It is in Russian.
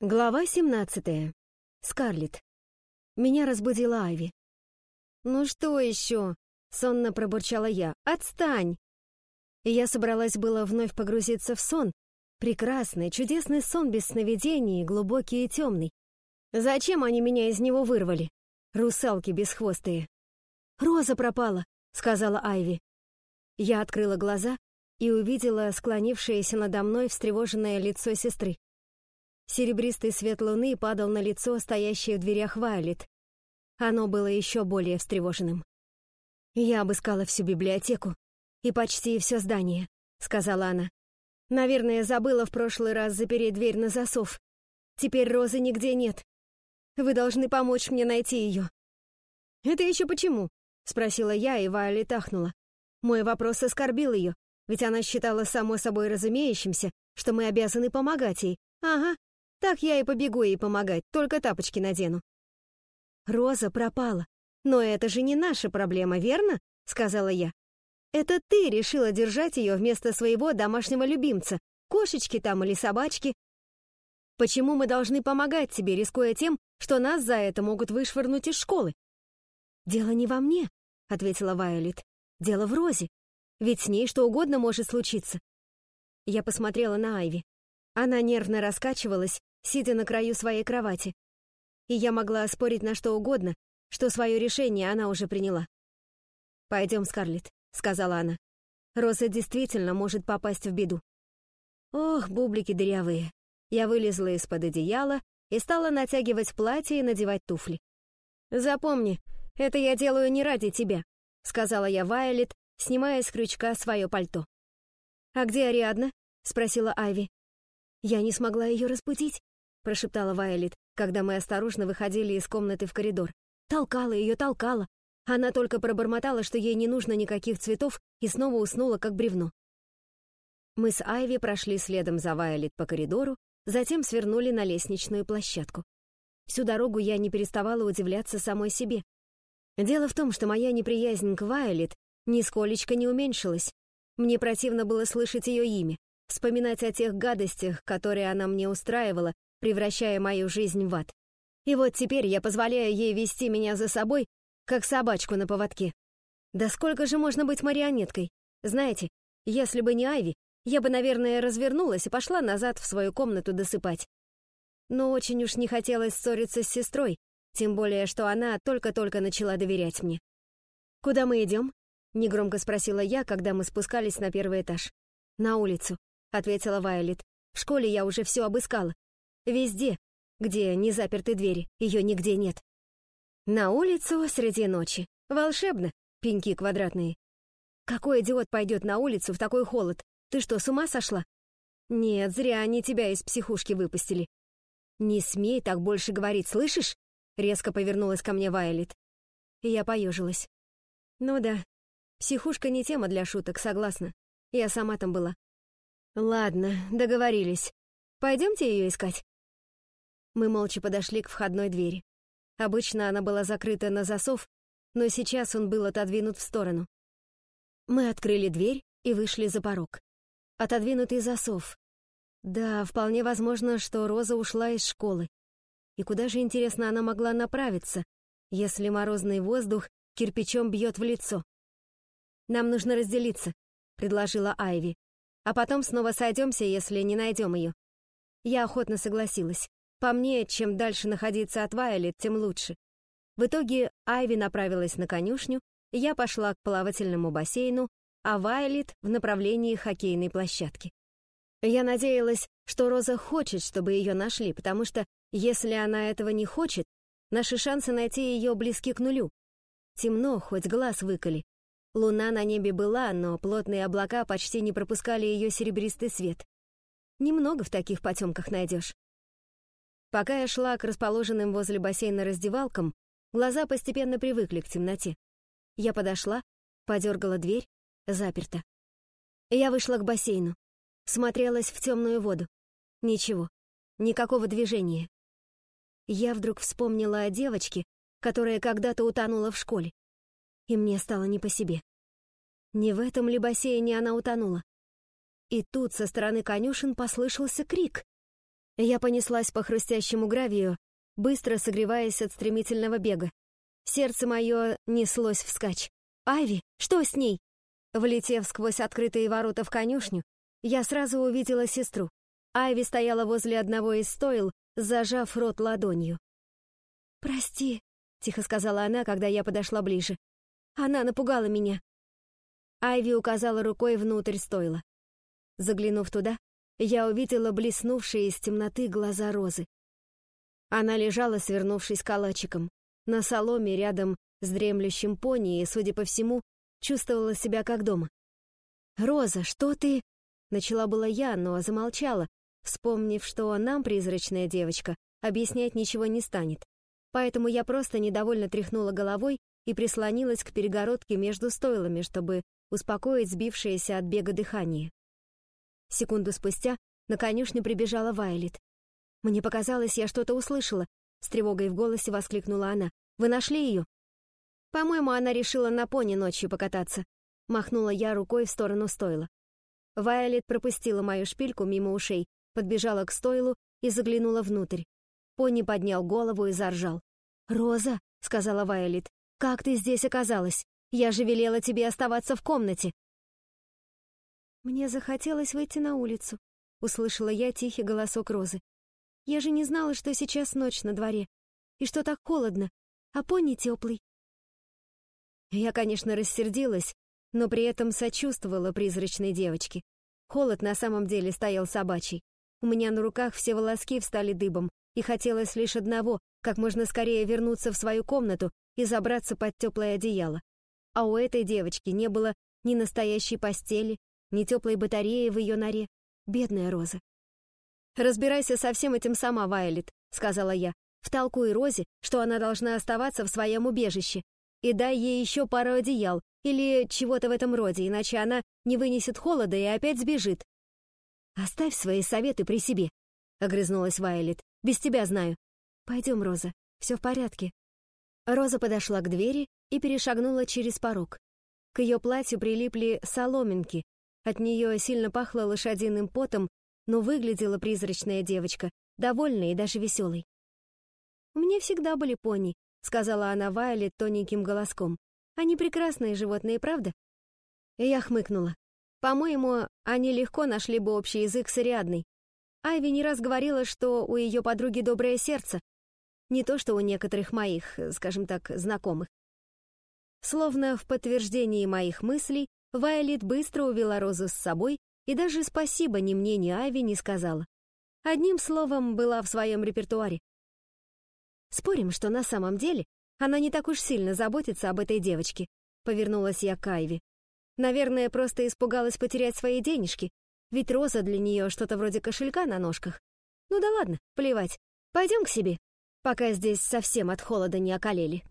Глава 17. Скарлетт. Меня разбудила Айви. «Ну что еще?» — сонно пробурчала я. «Отстань!» И я собралась было вновь погрузиться в сон. Прекрасный, чудесный сон без сновидений, глубокий и темный. Зачем они меня из него вырвали? Русалки бесхвостые. «Роза пропала!» — сказала Айви. Я открыла глаза и увидела склонившееся надо мной встревоженное лицо сестры. Серебристый свет луны падал на лицо, стоящее в дверях Вайлет. Оно было еще более встревоженным. «Я обыскала всю библиотеку и почти все здание», — сказала она. «Наверное, забыла в прошлый раз запереть дверь на засов. Теперь Розы нигде нет. Вы должны помочь мне найти ее». «Это еще почему?» — спросила я, и Вайлет ахнула. Мой вопрос оскорбил ее, ведь она считала само собой разумеющимся, что мы обязаны помогать ей. Ага, так я и побегу ей помогать, только тапочки надену. Роза пропала. Но это же не наша проблема, верно? Сказала я. Это ты решила держать ее вместо своего домашнего любимца, кошечки там или собачки. Почему мы должны помогать тебе, рискуя тем, что нас за это могут вышвырнуть из школы? Дело не во мне, ответила Вайолет. Дело в Розе. Ведь с ней что угодно может случиться. Я посмотрела на Айви. Она нервно раскачивалась, сидя на краю своей кровати. И я могла спорить на что угодно, что свое решение она уже приняла. «Пойдем, Скарлетт», — сказала она. «Роза действительно может попасть в беду». Ох, бублики дырявые. Я вылезла из-под одеяла и стала натягивать платье и надевать туфли. «Запомни, это я делаю не ради тебя», — сказала я Вайолет, снимая с крючка свое пальто. «А где Ариадна?» — спросила Айви. Я не смогла ее разбудить прошептала Вайолет, когда мы осторожно выходили из комнаты в коридор. Толкала ее, толкала. Она только пробормотала, что ей не нужно никаких цветов, и снова уснула, как бревно. Мы с Айви прошли следом за Вайолет по коридору, затем свернули на лестничную площадку. Всю дорогу я не переставала удивляться самой себе. Дело в том, что моя неприязнь к Вайолет нисколечко не уменьшилась. Мне противно было слышать ее имя, вспоминать о тех гадостях, которые она мне устраивала, превращая мою жизнь в ад. И вот теперь я позволяю ей вести меня за собой, как собачку на поводке. Да сколько же можно быть марионеткой? Знаете, если бы не Айви, я бы, наверное, развернулась и пошла назад в свою комнату досыпать. Но очень уж не хотелось ссориться с сестрой, тем более, что она только-только начала доверять мне. «Куда мы идем?» — негромко спросила я, когда мы спускались на первый этаж. «На улицу», — ответила Вайолет. «В школе я уже все обыскала. Везде, где не заперты двери, ее нигде нет. На улицу среди ночи. Волшебно, пеньки квадратные. Какой идиот пойдет на улицу в такой холод? Ты что, с ума сошла? Нет, зря они тебя из психушки выпустили. Не смей так больше говорить, слышишь? Резко повернулась ко мне Вайлет. Я поежилась. Ну да, психушка не тема для шуток, согласна. Я сама там была. Ладно, договорились. Пойдемте ее искать. Мы молча подошли к входной двери. Обычно она была закрыта на засов, но сейчас он был отодвинут в сторону. Мы открыли дверь и вышли за порог. Отодвинутый засов. Да, вполне возможно, что Роза ушла из школы. И куда же, интересно, она могла направиться, если морозный воздух кирпичом бьет в лицо? «Нам нужно разделиться», — предложила Айви. «А потом снова сойдемся, если не найдем ее». Я охотно согласилась. По мне, чем дальше находиться от Вайолет, тем лучше. В итоге Айви направилась на конюшню, я пошла к плавательному бассейну, а Вайолет — в направлении хоккейной площадки. Я надеялась, что Роза хочет, чтобы ее нашли, потому что, если она этого не хочет, наши шансы найти ее близки к нулю. Темно, хоть глаз выколи. Луна на небе была, но плотные облака почти не пропускали ее серебристый свет. Немного в таких потемках найдешь. Пока я шла к расположенным возле бассейна раздевалкам, глаза постепенно привыкли к темноте. Я подошла, подергала дверь, заперта. Я вышла к бассейну, смотрелась в темную воду. Ничего, никакого движения. Я вдруг вспомнила о девочке, которая когда-то утонула в школе. И мне стало не по себе. Не в этом ли бассейне она утонула? И тут со стороны конюшен послышался крик. Я понеслась по хрустящему гравию, быстро согреваясь от стремительного бега. Сердце мое неслось вскачь. «Айви, что с ней?» Влетев сквозь открытые ворота в конюшню, я сразу увидела сестру. Айви стояла возле одного из стойл, зажав рот ладонью. «Прости», — тихо сказала она, когда я подошла ближе. «Она напугала меня». Айви указала рукой внутрь стойла. Заглянув туда, я увидела блеснувшие из темноты глаза Розы. Она лежала, свернувшись калачиком, на соломе рядом с дремлющим пони и, судя по всему, чувствовала себя как дома. «Роза, что ты...» — начала была я, но замолчала, вспомнив, что нам, призрачная девочка, объяснять ничего не станет. Поэтому я просто недовольно тряхнула головой и прислонилась к перегородке между стойлами, чтобы успокоить сбившееся от бега дыхание. Секунду спустя на конюшню прибежала Вайлет. «Мне показалось, я что-то услышала», — с тревогой в голосе воскликнула она. «Вы нашли ее?» «По-моему, она решила на пони ночью покататься», — махнула я рукой в сторону стойла. Вайлет пропустила мою шпильку мимо ушей, подбежала к стойлу и заглянула внутрь. Пони поднял голову и заржал. «Роза», — сказала Вайлет, — «как ты здесь оказалась? Я же велела тебе оставаться в комнате». «Мне захотелось выйти на улицу», — услышала я тихий голосок Розы. «Я же не знала, что сейчас ночь на дворе, и что так холодно, а пони теплый». Я, конечно, рассердилась, но при этом сочувствовала призрачной девочке. Холод на самом деле стоял собачий. У меня на руках все волоски встали дыбом, и хотелось лишь одного, как можно скорее вернуться в свою комнату и забраться под теплое одеяло. А у этой девочки не было ни настоящей постели, ни теплой батареи в ее норе. Бедная Роза. «Разбирайся со всем этим сама, Вайлет», — сказала я. «Втолкуй Розе, что она должна оставаться в своем убежище, и дай ей еще пару одеял или чего-то в этом роде, иначе она не вынесет холода и опять сбежит». «Оставь свои советы при себе», — огрызнулась Вайлет. «Без тебя знаю». «Пойдем, Роза, все в порядке». Роза подошла к двери и перешагнула через порог. К ее платью прилипли соломинки, от нее сильно пахло лошадиным потом, но выглядела призрачная девочка, довольной и даже веселой. «У меня всегда были пони», — сказала она Вайлет тоненьким голоском. «Они прекрасные животные, правда?» И я хмыкнула. По-моему, они легко нашли бы общий язык с Ариадной. Айви не раз говорила, что у ее подруги доброе сердце, не то что у некоторых моих, скажем так, знакомых. Словно в подтверждении моих мыслей, Вайолет быстро увела Розу с собой и даже спасибо ни мне, ни Ави не сказала. Одним словом, была в своем репертуаре. Спорим, что на самом деле она не так уж сильно заботится об этой девочке, повернулась я к Айви. Наверное, просто испугалась потерять свои денежки, ведь Роза для нее что-то вроде кошелька на ножках. Ну да ладно, плевать. Пойдем к себе, пока здесь совсем от холода не околели.